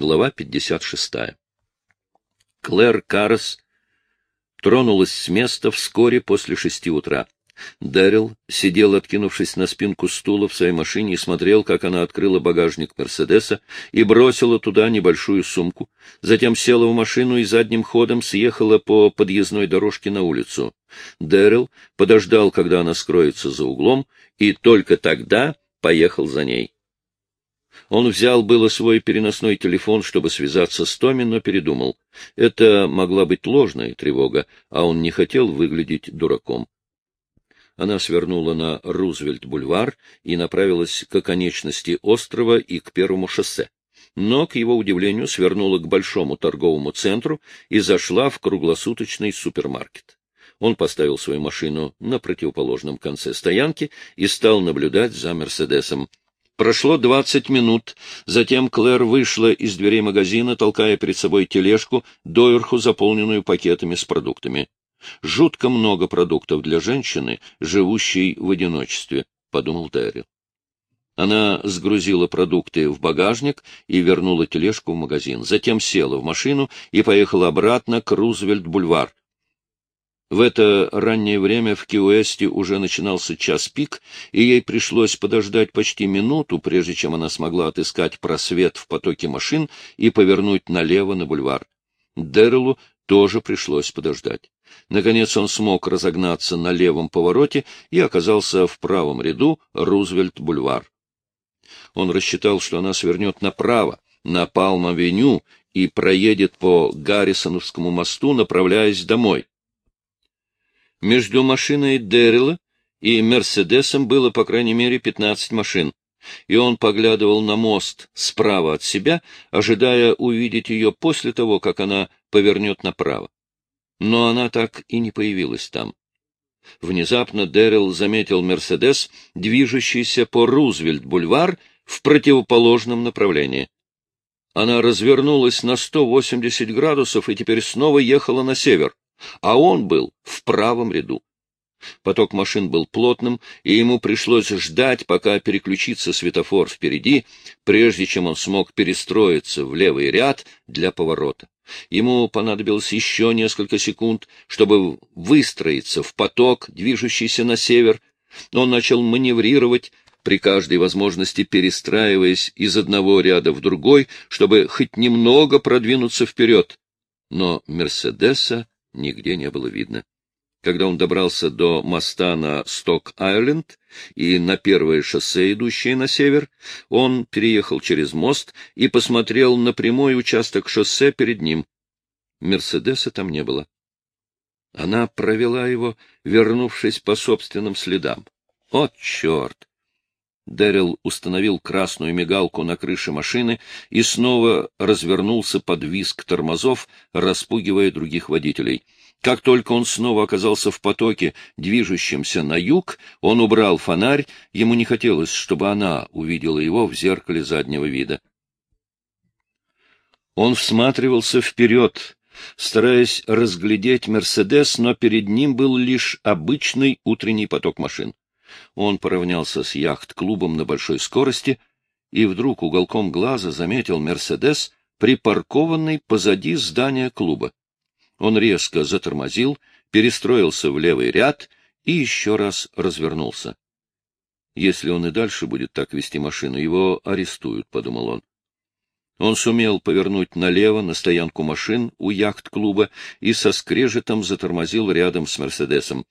Глава 56. Клэр Каррес тронулась с места вскоре после шести утра. Дэрил сидел, откинувшись на спинку стула в своей машине, и смотрел, как она открыла багажник Мерседеса и бросила туда небольшую сумку, затем села в машину и задним ходом съехала по подъездной дорожке на улицу. Дэрил подождал, когда она скроется за углом, и только тогда поехал за ней. Он взял было свой переносной телефон, чтобы связаться с Томми, но передумал. Это могла быть ложная тревога, а он не хотел выглядеть дураком. Она свернула на Рузвельт-бульвар и направилась к оконечности острова и к первому шоссе. Но, к его удивлению, свернула к большому торговому центру и зашла в круглосуточный супермаркет. Он поставил свою машину на противоположном конце стоянки и стал наблюдать за Мерседесом. Прошло двадцать минут, затем Клэр вышла из дверей магазина, толкая перед собой тележку, доверху заполненную пакетами с продуктами. Жутко много продуктов для женщины, живущей в одиночестве, — подумал Дэрил. Она сгрузила продукты в багажник и вернула тележку в магазин. Затем села в машину и поехала обратно к Рузвельт-бульвар. В это раннее время в Киуэсте уже начинался час пик, и ей пришлось подождать почти минуту, прежде чем она смогла отыскать просвет в потоке машин и повернуть налево на бульвар. Дэрилу тоже пришлось подождать. Наконец он смог разогнаться на левом повороте и оказался в правом ряду Рузвельт-бульвар. Он рассчитал, что она свернет направо, на Палм-авеню, и проедет по Гаррисоновскому мосту, направляясь домой. Между машиной Дэрила и Мерседесом было, по крайней мере, пятнадцать машин, и он поглядывал на мост справа от себя, ожидая увидеть ее после того, как она повернет направо. Но она так и не появилась там. Внезапно Дэрил заметил «Мерседес», движущийся по Рузвельт-бульвар в противоположном направлении. Она развернулась на 180 градусов и теперь снова ехала на север, а он был в правом ряду. Поток машин был плотным, и ему пришлось ждать, пока переключится светофор впереди, прежде чем он смог перестроиться в левый ряд для поворота. Ему понадобилось еще несколько секунд, чтобы выстроиться в поток, движущийся на север. Он начал маневрировать, при каждой возможности перестраиваясь из одного ряда в другой, чтобы хоть немного продвинуться вперед. Но Мерседеса нигде не было видно. Когда он добрался до моста на Сток-Айленд и на первое шоссе, идущее на север, он переехал через мост и посмотрел на прямой участок шоссе перед ним. Мерседеса там не было. Она провела его, вернувшись по собственным следам. О, черт! Дэрил установил красную мигалку на крыше машины и снова развернулся под визг тормозов, распугивая других водителей — как только он снова оказался в потоке, движущемся на юг, он убрал фонарь, ему не хотелось, чтобы она увидела его в зеркале заднего вида. Он всматривался вперед, стараясь разглядеть «Мерседес», но перед ним был лишь обычный утренний поток машин. Он поравнялся с яхт-клубом на большой скорости и вдруг уголком глаза заметил «Мерседес», припаркованный позади здания клуба. Он резко затормозил, перестроился в левый ряд и еще раз развернулся. Если он и дальше будет так вести машину, его арестуют, — подумал он. Он сумел повернуть налево на стоянку машин у яхт-клуба и со скрежетом затормозил рядом с «Мерседесом».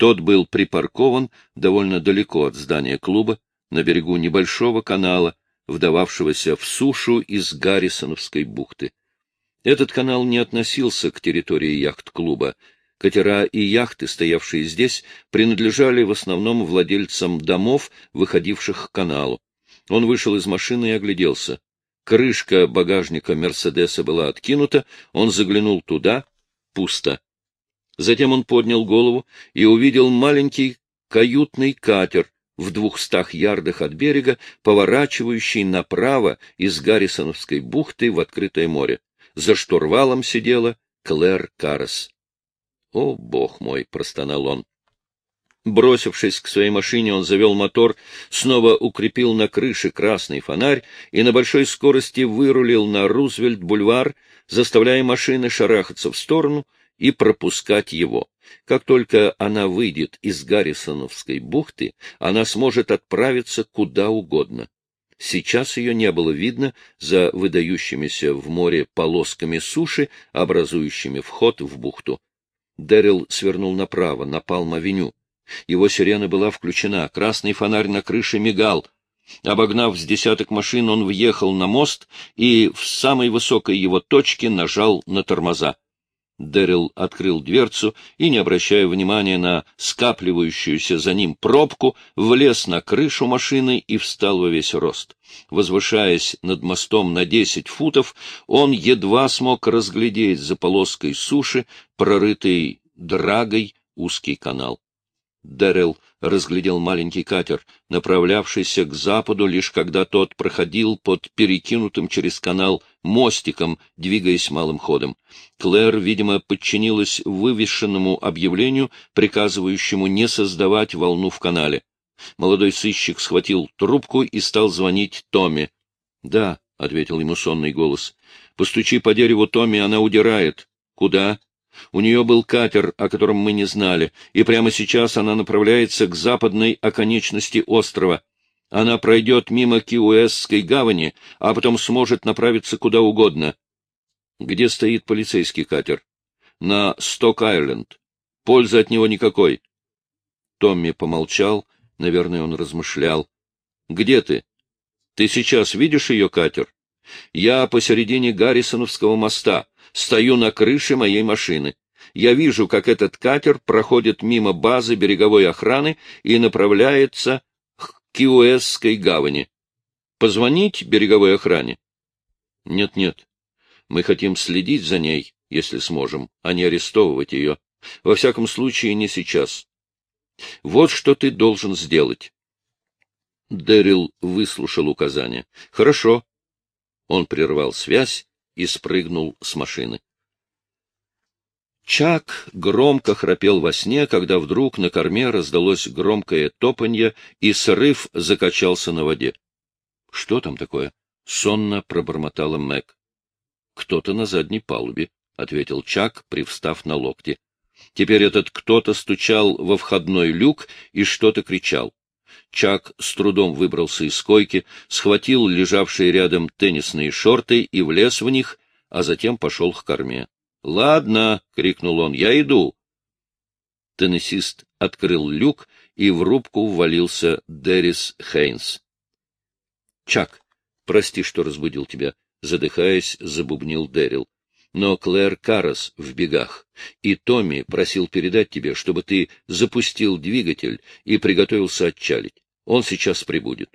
Тот был припаркован довольно далеко от здания клуба, на берегу небольшого канала, вдававшегося в сушу из Гаррисоновской бухты. Этот канал не относился к территории яхт-клуба. Катера и яхты, стоявшие здесь, принадлежали в основном владельцам домов, выходивших к каналу. Он вышел из машины и огляделся. Крышка багажника «Мерседеса» была откинута, он заглянул туда — пусто. Затем он поднял голову и увидел маленький каютный катер в двухстах ярдах от берега, поворачивающий направо из Гаррисоновской бухты в открытое море. За штурвалом сидела Клэр Каррес. — О, бог мой! — простонал он. Бросившись к своей машине, он завел мотор, снова укрепил на крыше красный фонарь и на большой скорости вырулил на Рузвельт-бульвар, заставляя машины шарахаться в сторону и пропускать его. Как только она выйдет из Гаррисоновской бухты, она сможет отправиться куда угодно. Сейчас ее не было видно за выдающимися в море полосками суши, образующими вход в бухту. Дэрил свернул направо, на Палм-авеню. Его сирена была включена, красный фонарь на крыше мигал. Обогнав с десяток машин, он въехал на мост и в самой высокой его точке нажал на тормоза. Дэрил открыл дверцу и, не обращая внимания на скапливающуюся за ним пробку, влез на крышу машины и встал во весь рост. Возвышаясь над мостом на десять футов, он едва смог разглядеть за полоской суши, прорытый драгой, узкий канал. Дэрил разглядел маленький катер, направлявшийся к западу, лишь когда тот проходил под перекинутым через канал мостиком, двигаясь малым ходом. Клэр, видимо, подчинилась вывешенному объявлению, приказывающему не создавать волну в канале. Молодой сыщик схватил трубку и стал звонить Томми. — Да, — ответил ему сонный голос. — Постучи по дереву, Томми, она удирает. — Куда? У нее был катер, о котором мы не знали, и прямо сейчас она направляется к западной оконечности острова. Она пройдет мимо Киуэсской гавани, а потом сможет направиться куда угодно. Где стоит полицейский катер? На Сток-Айленд. Пользы от него никакой. Томми помолчал, наверное, он размышлял. — Где ты? Ты сейчас видишь ее катер? Я посередине Гаррисоновского моста. Стою на крыше моей машины. Я вижу, как этот катер проходит мимо базы береговой охраны и направляется к Киуэсской гавани. Позвонить береговой охране? Нет-нет. Мы хотим следить за ней, если сможем, а не арестовывать ее. Во всяком случае, не сейчас. Вот что ты должен сделать. Дэрил выслушал указание. Хорошо. Он прервал связь и спрыгнул с машины. Чак громко храпел во сне, когда вдруг на корме раздалось громкое топанье, и срыв закачался на воде. — Что там такое? — сонно пробормотала Мэг. — Кто-то на задней палубе, — ответил Чак, привстав на локти. Теперь этот кто-то стучал во входной люк и что-то кричал. Чак с трудом выбрался из койки, схватил лежавшие рядом теннисные шорты и влез в них, а затем пошел к корме. — Ладно, — крикнул он, — я иду. Теннисист открыл люк, и в рубку ввалился Деррис Хейнс. — Чак, прости, что разбудил тебя, — задыхаясь, забубнил Дэрил. Но Клэр Карас в бегах, и Томми просил передать тебе, чтобы ты запустил двигатель и приготовился отчалить. Он сейчас прибудет.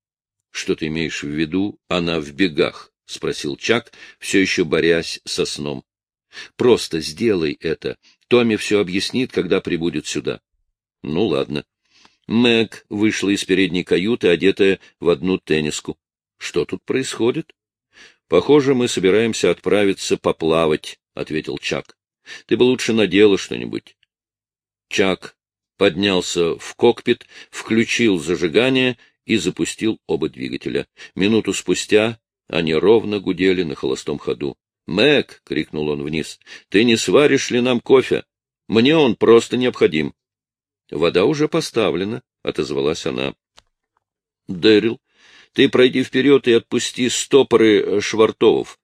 — Что ты имеешь в виду? Она в бегах, — спросил Чак, все еще борясь со сном. — Просто сделай это. Томми все объяснит, когда прибудет сюда. — Ну, ладно. Мэг вышла из передней каюты, одетая в одну тенниску. — Что тут происходит? — Похоже, мы собираемся отправиться поплавать, — ответил Чак. — Ты бы лучше надела что-нибудь. Чак поднялся в кокпит, включил зажигание и запустил оба двигателя. Минуту спустя они ровно гудели на холостом ходу. — Мэг! — крикнул он вниз. — Ты не сваришь ли нам кофе? Мне он просто необходим. — Вода уже поставлена, — отозвалась она. — Дэрил ты пройди вперед и отпусти стопоры э, швартовов.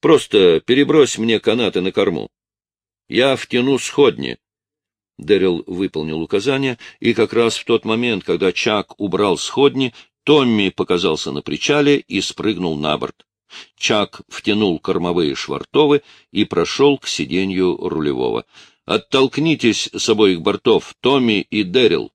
Просто перебрось мне канаты на корму. Я втяну сходни. Дэрил выполнил указание, и как раз в тот момент, когда Чак убрал сходни, Томми показался на причале и спрыгнул на борт. Чак втянул кормовые швартовы и прошел к сиденью рулевого. «Оттолкнитесь с обоих бортов, Томми и Дэрил!»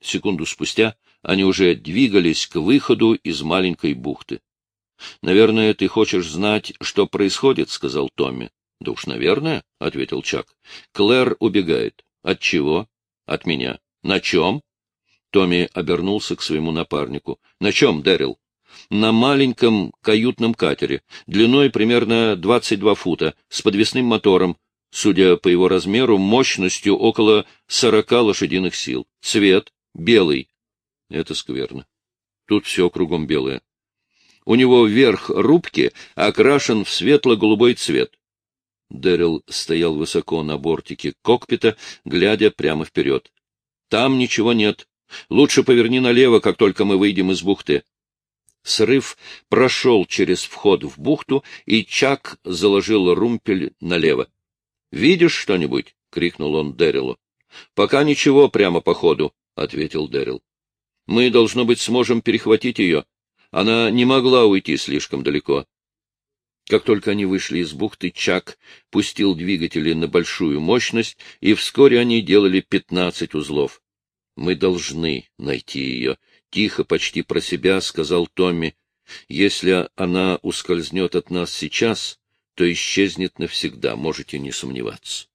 Секунду спустя они уже двигались к выходу из маленькой бухты. — Наверное, ты хочешь знать, что происходит, — сказал Томми. — Да уж, наверное, — ответил Чак. — Клэр убегает. — От чего? — От меня. — На чем? Томми обернулся к своему напарнику. — На чем, Дэрил? — На маленьком каютном катере, длиной примерно 22 фута, с подвесным мотором. судя по его размеру, мощностью около сорока лошадиных сил. Цвет — белый. Это скверно. Тут все кругом белое. У него верх рубки окрашен в светло-голубой цвет. Дэрил стоял высоко на бортике кокпита, глядя прямо вперед. — Там ничего нет. Лучше поверни налево, как только мы выйдем из бухты. Срыв прошел через вход в бухту, и Чак заложил румпель налево. — Видишь что-нибудь? — крикнул он Дэрилу. — Пока ничего прямо по ходу, — ответил Дэрил. — Мы, должно быть, сможем перехватить ее. Она не могла уйти слишком далеко. Как только они вышли из бухты, Чак пустил двигатели на большую мощность, и вскоре они делали пятнадцать узлов. — Мы должны найти ее, — тихо, почти про себя сказал Томми. — Если она ускользнет от нас сейчас, то исчезнет навсегда, можете не сомневаться.